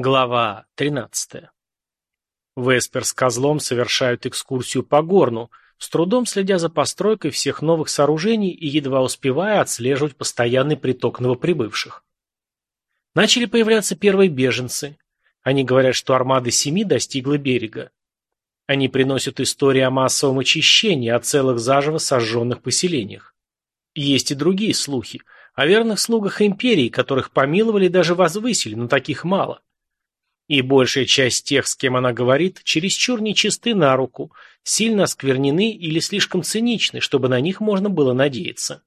Глава 13. Веспер с козлом совершают экскурсию по горну, с трудом следя за постройкой всех новых сооружений и едва успевая отслеживать постоянный приток новоприбывших. Начали появляться первые беженцы. Они говорят, что армада семи достигла берега. Они приносят истории о массовом очищении, о целых заживо сожженных поселениях. Есть и другие слухи, о верных слугах империи, которых помиловали даже возвысили, но таких мало. И большая часть тех, с кем она говорит, чересчур нечисты на руку, сильно осквернены или слишком циничны, чтобы на них можно было надеяться.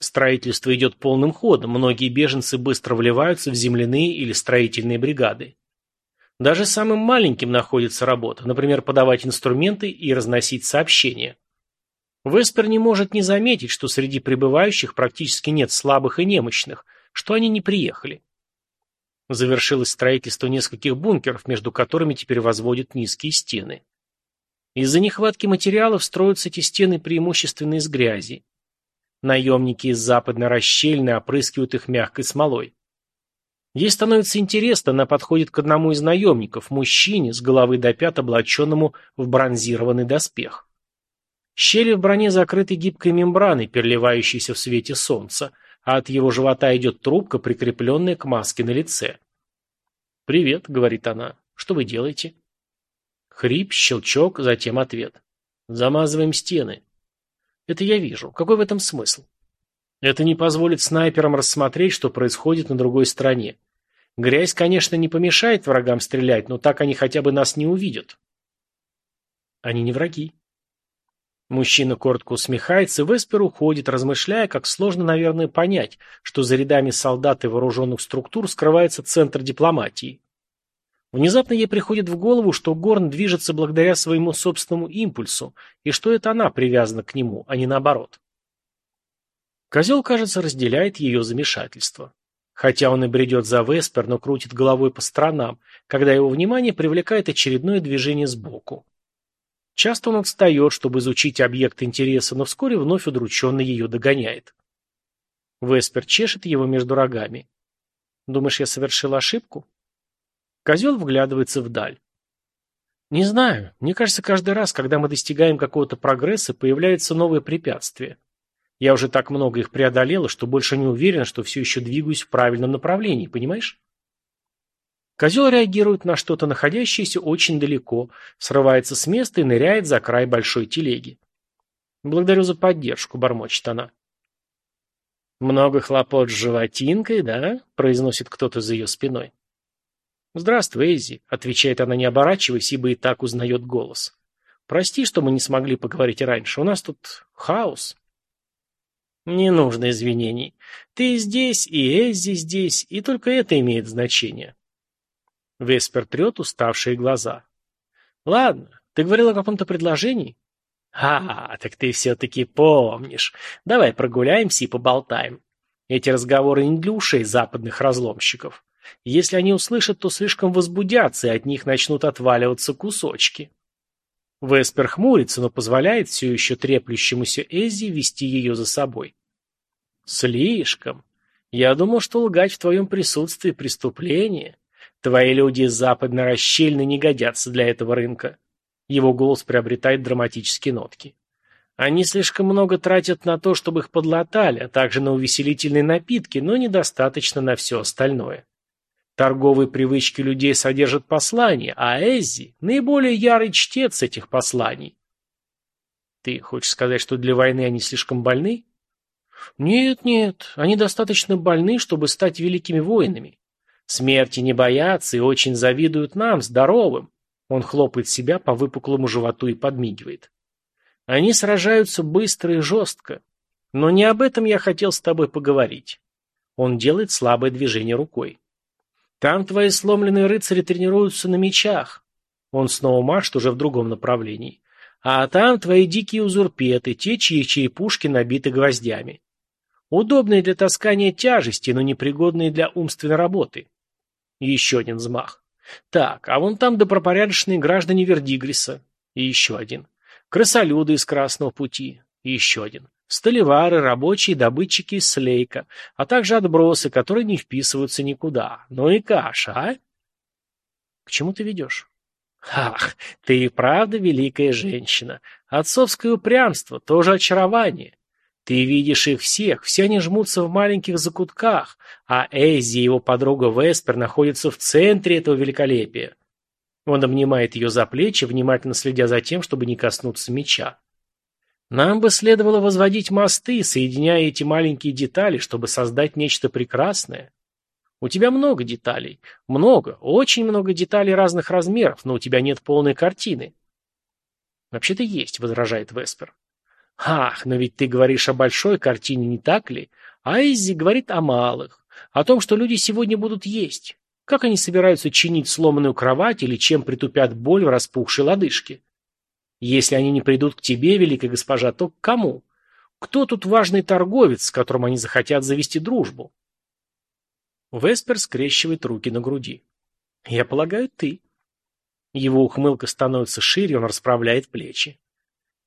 Строительство идет полным ходом, многие беженцы быстро вливаются в земляные или строительные бригады. Даже самым маленьким находится работа, например, подавать инструменты и разносить сообщения. Веспер не может не заметить, что среди прибывающих практически нет слабых и немощных, что они не приехали. Завершилось строительство нескольких бункеров, между которыми теперь возводят низкие стены. Из-за нехватки материалов строятся эти стены преимущественно из грязи. Наемники из западной расщельны опрыскивают их мягкой смолой. Ей становится интересно, она подходит к одному из наемников, мужчине, с головы до пят облаченному в бронзированный доспех. Щели в броне закрыты гибкой мембраной, переливающейся в свете солнца, а от его живота идет трубка, прикрепленная к маске на лице. «Привет», — говорит она. «Что вы делаете?» Хрип, щелчок, затем ответ. «Замазываем стены». «Это я вижу. Какой в этом смысл?» «Это не позволит снайперам рассмотреть, что происходит на другой стороне. Грязь, конечно, не помешает врагам стрелять, но так они хотя бы нас не увидят». «Они не враги», Мужчина коротко усмехается, и Веспер уходит, размышляя, как сложно, наверное, понять, что за рядами солдат и вооруженных структур скрывается центр дипломатии. Внезапно ей приходит в голову, что Горн движется благодаря своему собственному импульсу, и что это она привязана к нему, а не наоборот. Козел, кажется, разделяет ее замешательство. Хотя он и бредет за Веспер, но крутит головой по сторонам, когда его внимание привлекает очередное движение сбоку. Часто он отстает, чтобы изучить объект интереса, но вскоре вновь удрученно ее догоняет. Веспер чешет его между рогами. «Думаешь, я совершил ошибку?» Козел вглядывается вдаль. «Не знаю. Мне кажется, каждый раз, когда мы достигаем какого-то прогресса, появляются новые препятствия. Я уже так много их преодолела, что больше не уверена, что все еще двигаюсь в правильном направлении, понимаешь?» Козел реагирует на что-то, находящееся очень далеко, срывается с места и ныряет за край большой телеги. «Благодарю за поддержку», — бормочет она. «Много хлопот с животинкой, да?» — произносит кто-то за ее спиной. «Здравствуй, Эйзи», — отвечает она, не оборачиваясь, ибо и так узнает голос. «Прости, что мы не смогли поговорить раньше. У нас тут хаос». «Не нужно извинений. Ты здесь, и Эйзи здесь, и только это имеет значение. Веспер трет уставшие глаза. «Ладно, ты говорил о каком-то предложении?» «А, так ты все-таки помнишь. Давай прогуляемся и поболтаем. Эти разговоры не для ушей западных разломщиков. Если они услышат, то слишком возбудятся, и от них начнут отваливаться кусочки». Веспер хмурится, но позволяет все еще треплющемуся Эззи вести ее за собой. «Слишком. Я думал, что лгать в твоем присутствии преступление. Твои люди из западной расщельны не годятся для этого рынка. Его голос приобретает драматические нотки. Они слишком много тратят на то, чтобы их подлатали, а также на увеселительные напитки, но недостаточно на все остальное. Торговые привычки людей содержат послания, а Эззи – наиболее ярый чтец этих посланий. Ты хочешь сказать, что для войны они слишком больны? Нет, нет, они достаточно больны, чтобы стать великими воинами. Смерти не боятся и очень завидуют нам, здоровым. Он хлопает себя по выпуклому животу и подмигивает. Они сражаются быстро и жестко. Но не об этом я хотел с тобой поговорить. Он делает слабое движение рукой. Там твои сломленные рыцари тренируются на мечах. Он снова машет уже в другом направлении. А там твои дикие узурпеты, те, чьи черепушки набиты гвоздями. Удобные для таскания тяжести, но непригодные для умственной работы. Еще один взмах. Так, а вон там добропорядочные граждане Вердигриса. И еще один. Крысолюды из Красного пути. И еще один. Столевары, рабочие, добытчики из Слейка, а также отбросы, которые не вписываются никуда. Ну и каша, а? К чему ты ведешь? Ах, ты и правда великая женщина. Отцовское упрямство, тоже очарование. Ты видишь их всех, все они жмутся в маленьких закутках, а Эйзи и его подруга Веспер находятся в центре этого великолепия. Он обнимает ее за плечи, внимательно следя за тем, чтобы не коснуться меча. Нам бы следовало возводить мосты, соединяя эти маленькие детали, чтобы создать нечто прекрасное. У тебя много деталей. Много, очень много деталей разных размеров, но у тебя нет полной картины. Вообще-то есть, возражает Веспер. Ах, но ведь ты говоришь о большой картине, не так ли? А Иззи говорит о малых. О том, что люди сегодня будут есть. Как они собираются чинить сломанную кровать или чем притупят боль в распухшей лодыжке? Если они не придут к тебе, великая госпожа, то к кому? Кто тут важный торговец, с которым они захотят завести дружбу? Веспер скрещивает руки на груди. Я полагаю, ты. Его ухмылка становится шире, он расправляет плечи.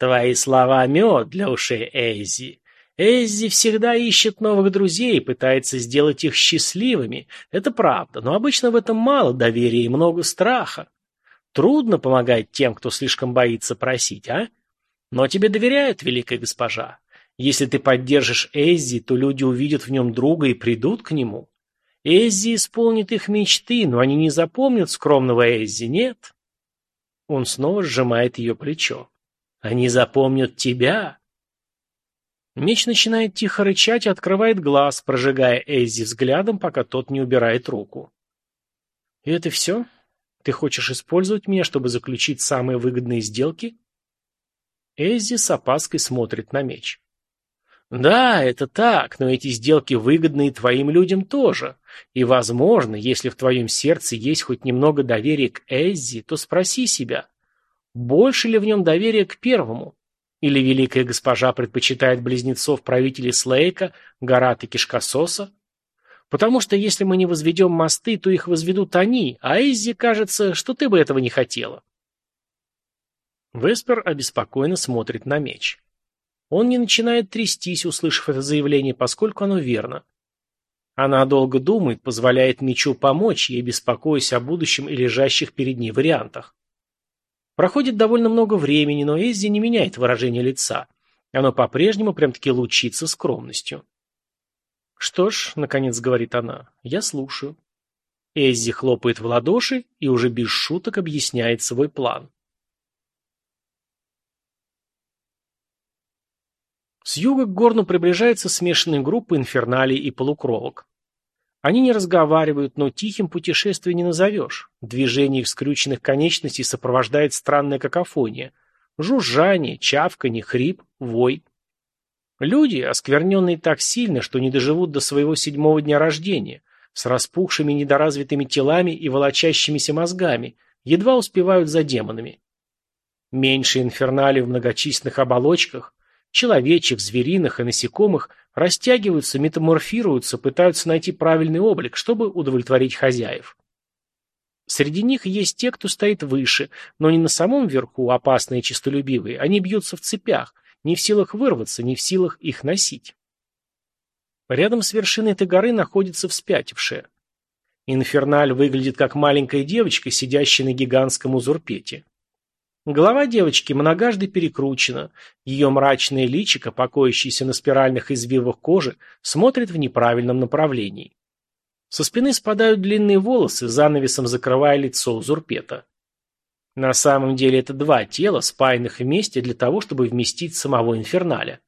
Твои слова мед для ушей Эйзи. Эйзи всегда ищет новых друзей и пытается сделать их счастливыми. Это правда, но обычно в этом мало доверия и много страха. Трудно помогать тем, кто слишком боится просить, а? Но тебе доверяют, великая госпожа. Если ты поддержишь Эйзи, то люди увидят в нем друга и придут к нему. Эззи исполнит их мечты, но они не запомнят скромного Эззи, нет? Он снова сжимает ее плечо. Они запомнят тебя. Меч начинает тихо рычать и открывает глаз, прожигая Эззи взглядом, пока тот не убирает руку. И это все? Ты хочешь использовать меня, чтобы заключить самые выгодные сделки? Эззи с опаской смотрит на меч. Да, это так, но эти сделки выгодны и твоим людям тоже. И, возможно, если в твоем сердце есть хоть немного доверия к Эззи, то спроси себя, больше ли в нем доверия к первому? Или великая госпожа предпочитает близнецов правителей Слейка, Гарат и Кишкососа? Потому что если мы не возведем мосты, то их возведут они, а Эззи кажется, что ты бы этого не хотела. Веспер обеспокоенно смотрит на меч. Он не начинает трястись, услышав это заявление, поскольку оно верно. Она долго думает, позволяет мечу помочь ей, беспокоясь о будущем и лежащих перед ней вариантах. Проходит довольно много времени, но Эззи не меняет выражение лица. Оно по-прежнему прям-таки лучится скромностью. «Что ж», — наконец говорит она, — «я слушаю». Эззи хлопает в ладоши и уже без шуток объясняет свой план. С юга к горну приближается смешанная группа инферналей и полукровок. Они не разговаривают, но тихим путешествие не назовешь. Движение их скрюченных конечностей сопровождает странная какофония. Жужжание, чавканье, хрип, вой. Люди, оскверненные так сильно, что не доживут до своего седьмого дня рождения, с распухшими недоразвитыми телами и волочащимися мозгами, едва успевают за демонами. Меньше инфернали в многочисленных оболочках, человечьих, звериных и насекомых растягиваются, метаморфируются, пытаются найти правильный облик, чтобы удовлетворить хозяев. Среди них есть те, кто стоит выше, но не на самом верху, опасные и честолюбивые, они бьются в цепях, не в силах вырваться, не в силах их носить. Рядом с вершиной этой горы находится вспятившая. Инферналь выглядит как маленькая девочка, сидящая на гигантском узурпете. Голова девочки многожды перекручена, ее мрачное личико, покоящееся на спиральных извивах кожи, смотрит в неправильном направлении. Со спины спадают длинные волосы, занавесом закрывая лицо узурпета. На самом деле это два тела, спаянных вместе для того, чтобы вместить самого инферналя.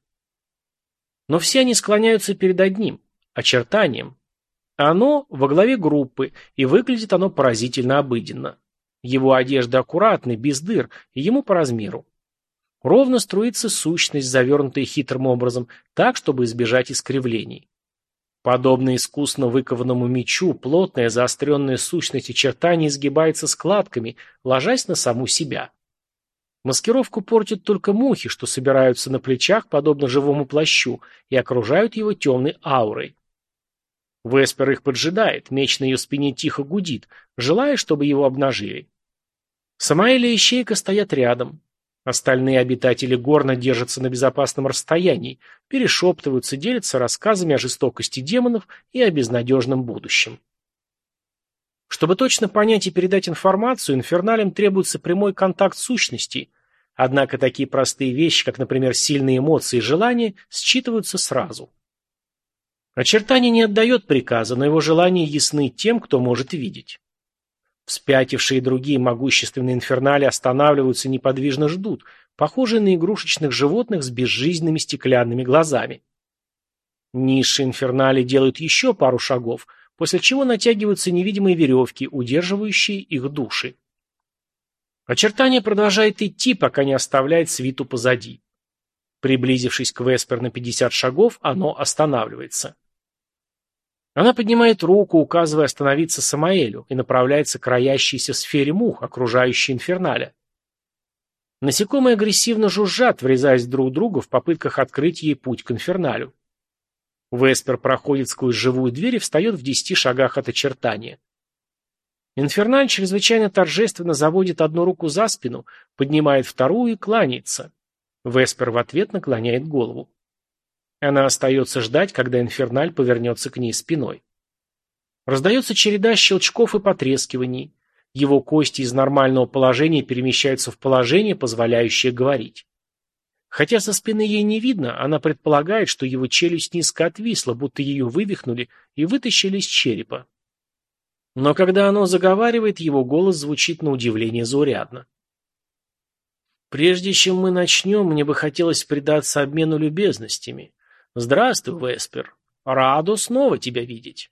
Но все они склоняются перед одним – очертанием. Оно во главе группы, и выглядит оно поразительно обыденно. Его одежда аккуратны, без дыр, и ему по размеру. Ровно струится сущность, завернутая хитрым образом, так, чтобы избежать искривлений. Подобно искусно выкованному мечу, плотная заостренная сущность очертаний изгибается складками, ложась на саму себя. Маскировку портят только мухи, что собираются на плечах, подобно живому плащу, и окружают его темной аурой. Веспер их поджидает, меч на ее спине тихо гудит, желая, чтобы его обнажили. Самаэль и Ищейка стоят рядом. Остальные обитатели горна держатся на безопасном расстоянии, перешептываются, делятся рассказами о жестокости демонов и о безнадежном будущем. Чтобы точно понять и передать информацию, инферналям требуется прямой контакт сущностей, однако такие простые вещи, как, например, сильные эмоции и желания, считываются сразу. Очертание не отдает приказа, но его желания ясны тем, кто может видеть. Вспятившие другие могущественные инфернали останавливаются неподвижно ждут, похожие на игрушечных животных с безжизненными стеклянными глазами. Низшие инфернали делают еще пару шагов, после чего натягиваются невидимые веревки, удерживающие их души. Очертание продолжает идти, пока не оставляет свиту позади. Приблизившись к Веспер на 50 шагов, оно останавливается. Она поднимает руку, указывая остановиться Самаэлю, и направляется к роящейся сфере мух, окружающей инферналя. Насекомые агрессивно жужжат, врезаясь друг в друга в попытках открыть ей путь к инферналю. Веспер проходит сквозь живую дверь и встает в десяти шагах от очертания. Инферналь чрезвычайно торжественно заводит одну руку за спину, поднимает вторую и кланяется. Веспер в ответ наклоняет голову. Она остается ждать, когда инферналь повернется к ней спиной. Раздается череда щелчков и потрескиваний. Его кости из нормального положения перемещаются в положение, позволяющее говорить. Хотя со спины ей не видно, она предполагает, что его челюсть низко отвисла, будто ее вывихнули и вытащили из черепа. Но когда оно заговаривает, его голос звучит на удивление заурядно. «Прежде чем мы начнем, мне бы хотелось предаться обмену любезностями. «Здравствуй, Веспер. Радо снова тебя видеть».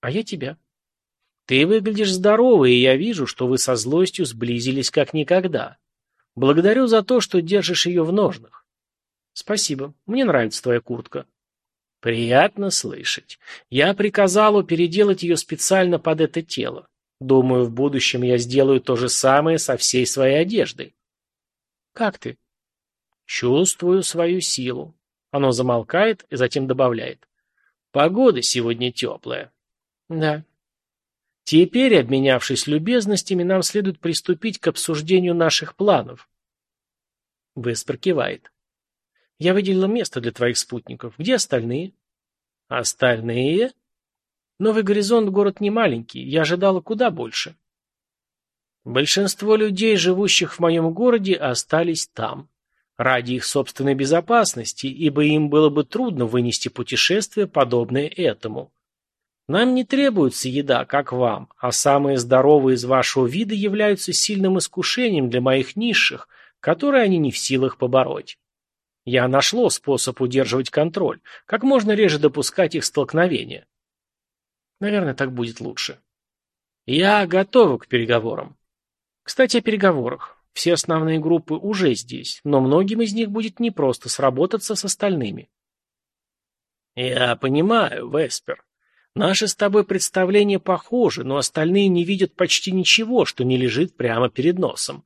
«А я тебя». «Ты выглядишь здоровой, и я вижу, что вы со злостью сблизились как никогда. Благодарю за то, что держишь ее в ножнах». «Спасибо. Мне нравится твоя куртка». «Приятно слышать. Я приказал переделать ее специально под это тело. Думаю, в будущем я сделаю то же самое со всей своей одеждой». «Как ты?» «Чувствую свою силу. Оно замолкает и затем добавляет. Погода сегодня теплая. Да. Теперь, обменявшись любезностями, нам следует приступить к обсуждению наших планов. Веспер кивает. Я выделила место для твоих спутников. Где остальные? Остальные? Новый горизонт город не маленький. Я ожидала куда больше. Большинство людей, живущих в моем городе, остались там ради их собственной безопасности, ибо им было бы трудно вынести путешествие, подобное этому. Нам не требуется еда, как вам, а самые здоровые из вашего вида являются сильным искушением для моих низших, которые они не в силах побороть. Я нашло способ удерживать контроль, как можно реже допускать их столкновения. Наверное, так будет лучше. Я готова к переговорам. Кстати, о переговорах. Все основные группы уже здесь, но многим из них будет непросто сработаться с остальными. Я понимаю, Веспер. Наши с тобой представления похожи, но остальные не видят почти ничего, что не лежит прямо перед носом.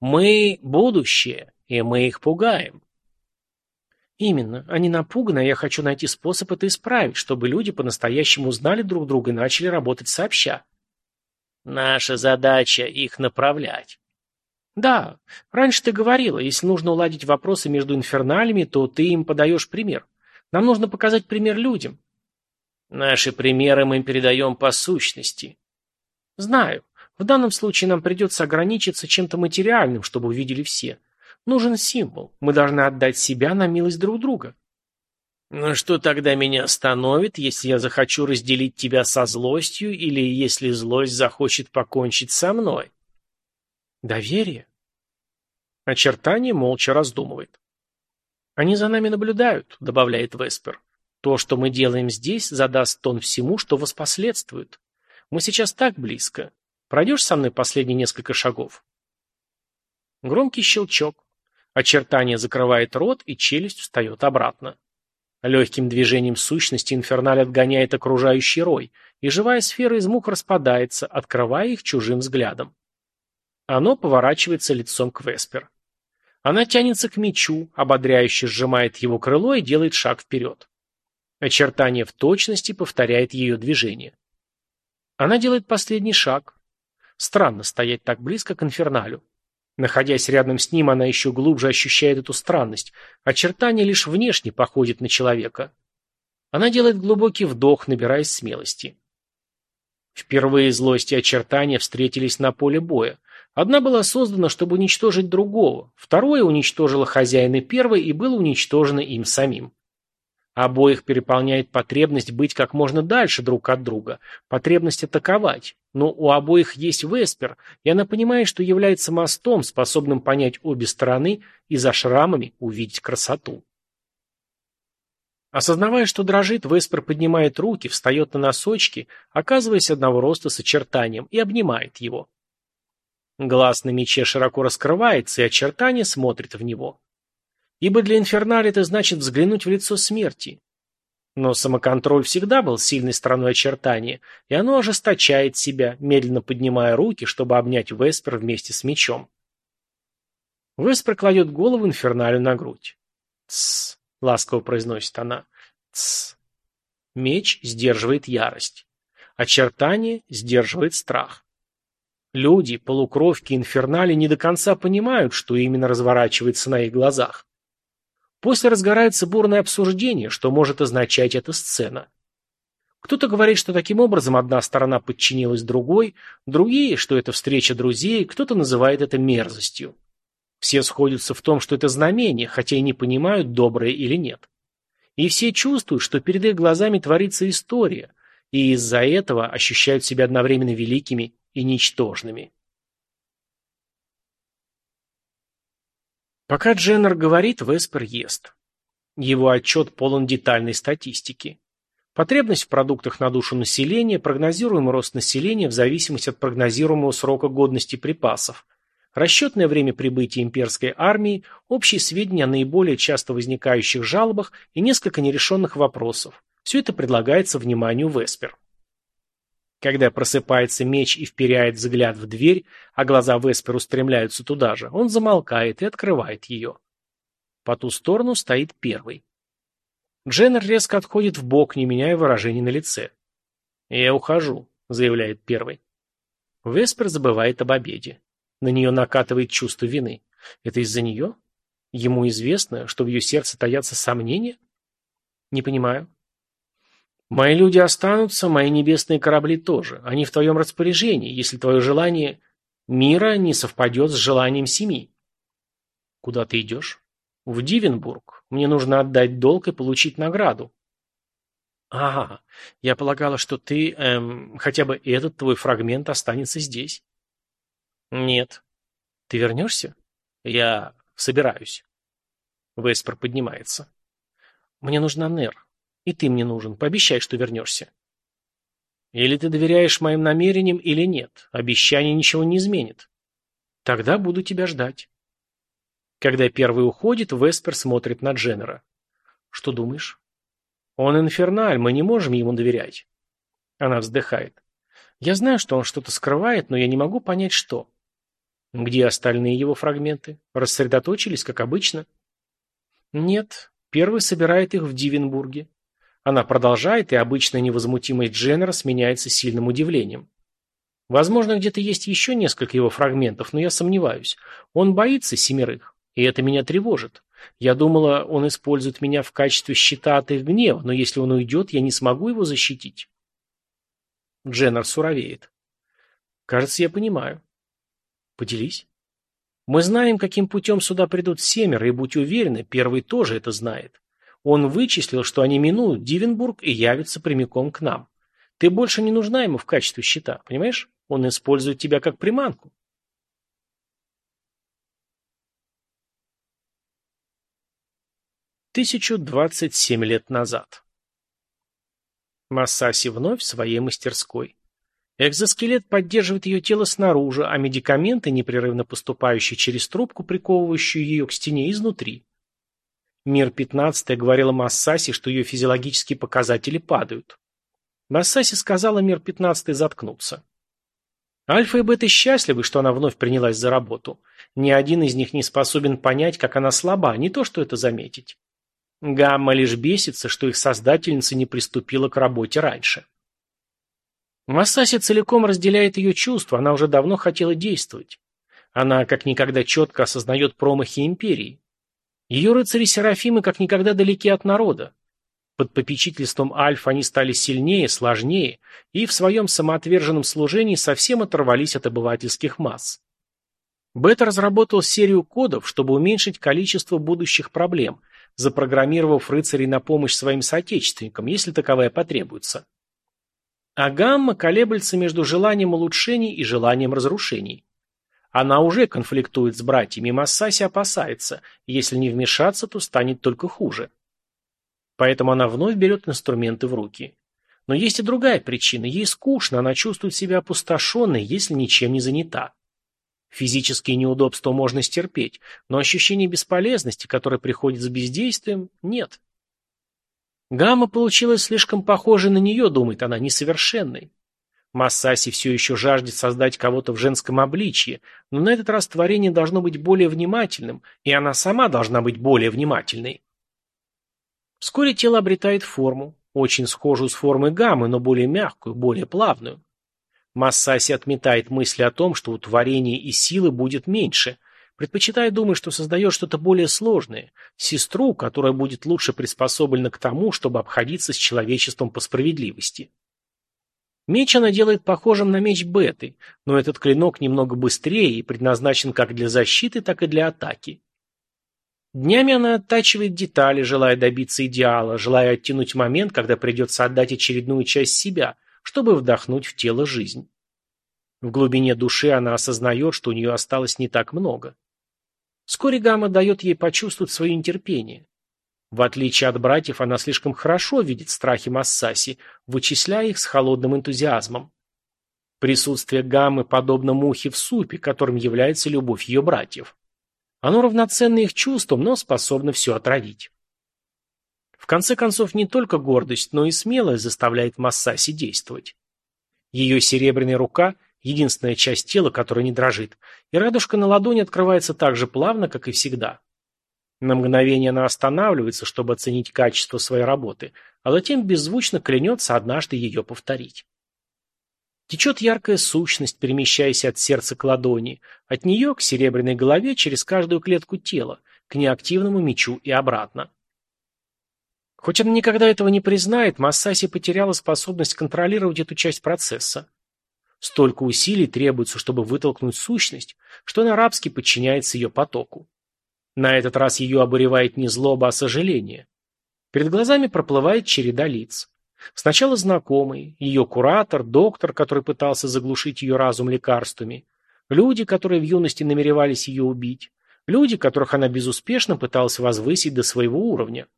Мы – будущее, и мы их пугаем. Именно. Они напуганы, а я хочу найти способ это исправить, чтобы люди по-настоящему узнали друг друга и начали работать сообща. Наша задача – их направлять. Да, раньше ты говорила, если нужно уладить вопросы между инферналями, то ты им подаешь пример. Нам нужно показать пример людям. Наши примеры мы передаем по сущности. Знаю. В данном случае нам придется ограничиться чем-то материальным, чтобы увидели все. Нужен символ. Мы должны отдать себя на милость друг друга. Но что тогда меня остановит, если я захочу разделить тебя со злостью или если злость захочет покончить со мной? Доверие? Очертание молча раздумывает. «Они за нами наблюдают», — добавляет Веспер. «То, что мы делаем здесь, задаст тон всему, что воспоследствует. Мы сейчас так близко. Пройдешь со мной последние несколько шагов?» Громкий щелчок. Очертание закрывает рот, и челюсть встает обратно. Легким движением сущности инферналь отгоняет окружающий рой, и живая сфера из мух распадается, открывая их чужим взглядом. Оно поворачивается лицом к Веспер. Она тянется к мечу, ободряюще сжимает его крыло и делает шаг вперед. Очертание в точности повторяет ее движение. Она делает последний шаг. Странно стоять так близко к инферналю. Находясь рядом с ним, она еще глубже ощущает эту странность. Очертание лишь внешне походит на человека. Она делает глубокий вдох, набираясь смелости. Впервые злость и очертания встретились на поле боя. Одна была создана, чтобы уничтожить другого, второе уничтожило хозяина первой и было уничтожено им самим. Обоих переполняет потребность быть как можно дальше друг от друга, потребность атаковать. Но у обоих есть Веспер, и она понимает, что является мостом, способным понять обе стороны и за шрамами увидеть красоту. Осознавая, что дрожит, Веспер поднимает руки, встает на носочки, оказываясь одного роста с очертанием, и обнимает его. Глаз на мече широко раскрывается, и очертание смотрит в него. Ибо для Инфернали это значит взглянуть в лицо смерти. Но самоконтроль всегда был сильной стороной очертания, и оно ожесточает себя, медленно поднимая руки, чтобы обнять Веспер вместе с мечом. Веспер кладет голову Инферналю на грудь. «Тссс», — ласково произносит она, — «тссс». Меч сдерживает ярость. Очертание сдерживает страх. Люди, полукровки Инфернали не до конца понимают, что именно разворачивается на их глазах. После разгорается бурное обсуждение, что может означать эта сцена. Кто-то говорит, что таким образом одна сторона подчинилась другой, другие, что это встреча друзей, кто-то называет это мерзостью. Все сходятся в том, что это знамение, хотя и не понимают, доброе или нет. И все чувствуют, что перед их глазами творится история, и из-за этого ощущают себя одновременно великими и ничтожными. Пока Дженнер говорит, Веспер ест. Его отчет полон детальной статистики. Потребность в продуктах на душу населения, прогнозируемый рост населения в зависимости от прогнозируемого срока годности припасов, расчетное время прибытия имперской армии, общие сведения о наиболее часто возникающих жалобах и несколько нерешенных вопросов. Все это предлагается вниманию Веспер. Когда просыпается меч и вперяет взгляд в дверь, а глаза Веспер устремляются туда же, он замолкает и открывает ее. По ту сторону стоит первый. Дженнер резко отходит в бок, не меняя выражения на лице. «Я ухожу», — заявляет первый. Веспер забывает об обеде. На нее накатывает чувство вины. Это из-за нее? Ему известно, что в ее сердце таятся сомнения? Не понимаю. Мои люди останутся, мои небесные корабли тоже. Они в твоем распоряжении, если твое желание мира не совпадет с желанием семьи. Куда ты идешь? В Дивенбург. Мне нужно отдать долг и получить награду. Ага, я полагала, что ты, эм, хотя бы этот твой фрагмент останется здесь. Нет. Ты вернешься? Я собираюсь. Веспер поднимается. Мне нужна Нер. И ты мне нужен. Пообещай, что вернешься. Или ты доверяешь моим намерениям, или нет. Обещание ничего не изменит. Тогда буду тебя ждать. Когда первый уходит, Веспер смотрит на Дженнера. Что думаешь? Он инферналь, мы не можем ему доверять. Она вздыхает. Я знаю, что он что-то скрывает, но я не могу понять, что. Где остальные его фрагменты? Рассредоточились, как обычно? Нет, первый собирает их в Дивенбурге. Она продолжает, и обычная невозмутимость Дженнера сменяется сильным удивлением. Возможно, где-то есть еще несколько его фрагментов, но я сомневаюсь. Он боится семерых, и это меня тревожит. Я думала, он использует меня в качестве щита от их гнева, но если он уйдет, я не смогу его защитить. Дженнер суровеет. Кажется, я понимаю. Поделись. Мы знаем, каким путем сюда придут семеро, и будь уверены, первый тоже это знает. Он вычислил, что они минуют Дивенбург и явятся прямиком к нам. Ты больше не нужна ему в качестве щита, понимаешь? Он использует тебя как приманку. Тысячу двадцать семь лет назад. Массаси вновь в своей мастерской. Экзоскелет поддерживает ее тело снаружи, а медикаменты, непрерывно поступающие через трубку, приковывающую ее к стене изнутри. Мир 15 говорила Массаси, что ее физиологические показатели падают. Массаси сказала Мир 15 заткнуться. Альфа и Бета счастливы, что она вновь принялась за работу. Ни один из них не способен понять, как она слаба, не то что это заметить. Гамма лишь бесится, что их создательница не приступила к работе раньше. Массаси целиком разделяет ее чувства, она уже давно хотела действовать. Она как никогда четко осознает промахи империи. Ее рыцари-серафимы как никогда далеки от народа. Под попечительством Альфа они стали сильнее, сложнее и в своем самоотверженном служении совсем оторвались от обывательских масс. Бета разработал серию кодов, чтобы уменьшить количество будущих проблем, запрограммировав рыцарей на помощь своим соотечественникам, если таковая потребуется. А гамма колеблется между желанием улучшений и желанием разрушений. Она уже конфликтует с братьями, Массаси опасается, если не вмешаться, то станет только хуже. Поэтому она вновь берет инструменты в руки. Но есть и другая причина. Ей скучно, она чувствует себя опустошенной, если ничем не занята. Физические неудобства можно стерпеть, но ощущение бесполезности, которое приходит с бездействием, нет. Гамма получилась слишком похожей на нее, думает она, несовершенной. Массаси все еще жаждет создать кого-то в женском обличье, но на этот раз творение должно быть более внимательным, и она сама должна быть более внимательной. Вскоре тело обретает форму, очень схожую с формой гаммы, но более мягкую, более плавную. Массаси отметает мысли о том, что у творения и силы будет меньше, предпочитая думать, что создает что-то более сложное, сестру, которая будет лучше приспособлена к тому, чтобы обходиться с человечеством по справедливости. Меч она делает похожим на меч Беты, но этот клинок немного быстрее и предназначен как для защиты, так и для атаки. Днями она оттачивает детали, желая добиться идеала, желая оттянуть момент, когда придется отдать очередную часть себя, чтобы вдохнуть в тело жизнь. В глубине души она осознает, что у нее осталось не так много. Вскоре Гамма дает ей почувствовать свое нетерпение. В отличие от братьев, она слишком хорошо видит страхи Массаси, вычисляя их с холодным энтузиазмом. Присутствие Гаммы подобно мухе в супе, которым является любовь ее братьев. Оно равноценно их чувствам, но способно все отравить. В конце концов, не только гордость, но и смелость заставляет Массаси действовать. Ее серебряная рука – единственная часть тела, которая не дрожит, и радужка на ладони открывается так же плавно, как и всегда. На мгновение она останавливается, чтобы оценить качество своей работы, а затем беззвучно клянется однажды ее повторить. Течет яркая сущность, перемещаясь от сердца к ладони, от нее к серебряной голове через каждую клетку тела, к неактивному мечу и обратно. Хоть она никогда этого не признает, Массаси потеряла способность контролировать эту часть процесса. Столько усилий требуется, чтобы вытолкнуть сущность, что она рабски подчиняется ее потоку. На этот раз ее обуревает не злоба, а сожаление. Перед глазами проплывает череда лиц. Сначала знакомые, ее куратор, доктор, который пытался заглушить ее разум лекарствами, люди, которые в юности намеревались ее убить, люди, которых она безуспешно пыталась возвысить до своего уровня.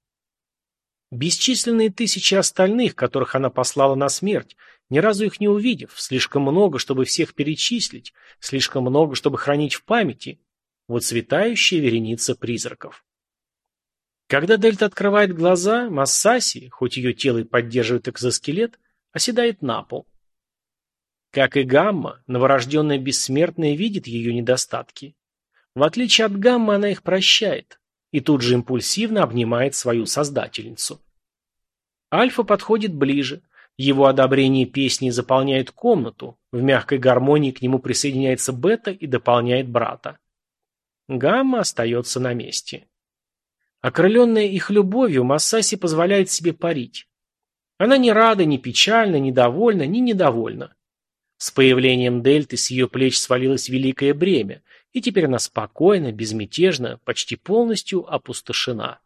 Бесчисленные тысячи остальных, которых она послала на смерть, ни разу их не увидев, слишком много, чтобы всех перечислить, слишком много, чтобы хранить в памяти. Вот цветающая вереница призраков. Когда Дельта открывает глаза, Массаси, хоть ее тело и поддерживает экзоскелет, оседает на пол. Как и Гамма, новорожденная бессмертная видит ее недостатки. В отличие от Гаммы, она их прощает и тут же импульсивно обнимает свою создательницу. Альфа подходит ближе. Его одобрение песни заполняет комнату. В мягкой гармонии к нему присоединяется Бета и дополняет брата. Гамма остается на месте. Окрыленная их любовью, Массаси позволяет себе парить. Она не рада, не печальна, не довольна, не недовольна. С появлением Дельты с ее плеч свалилось великое бремя, и теперь она спокойна, безмятежна, почти полностью опустошена.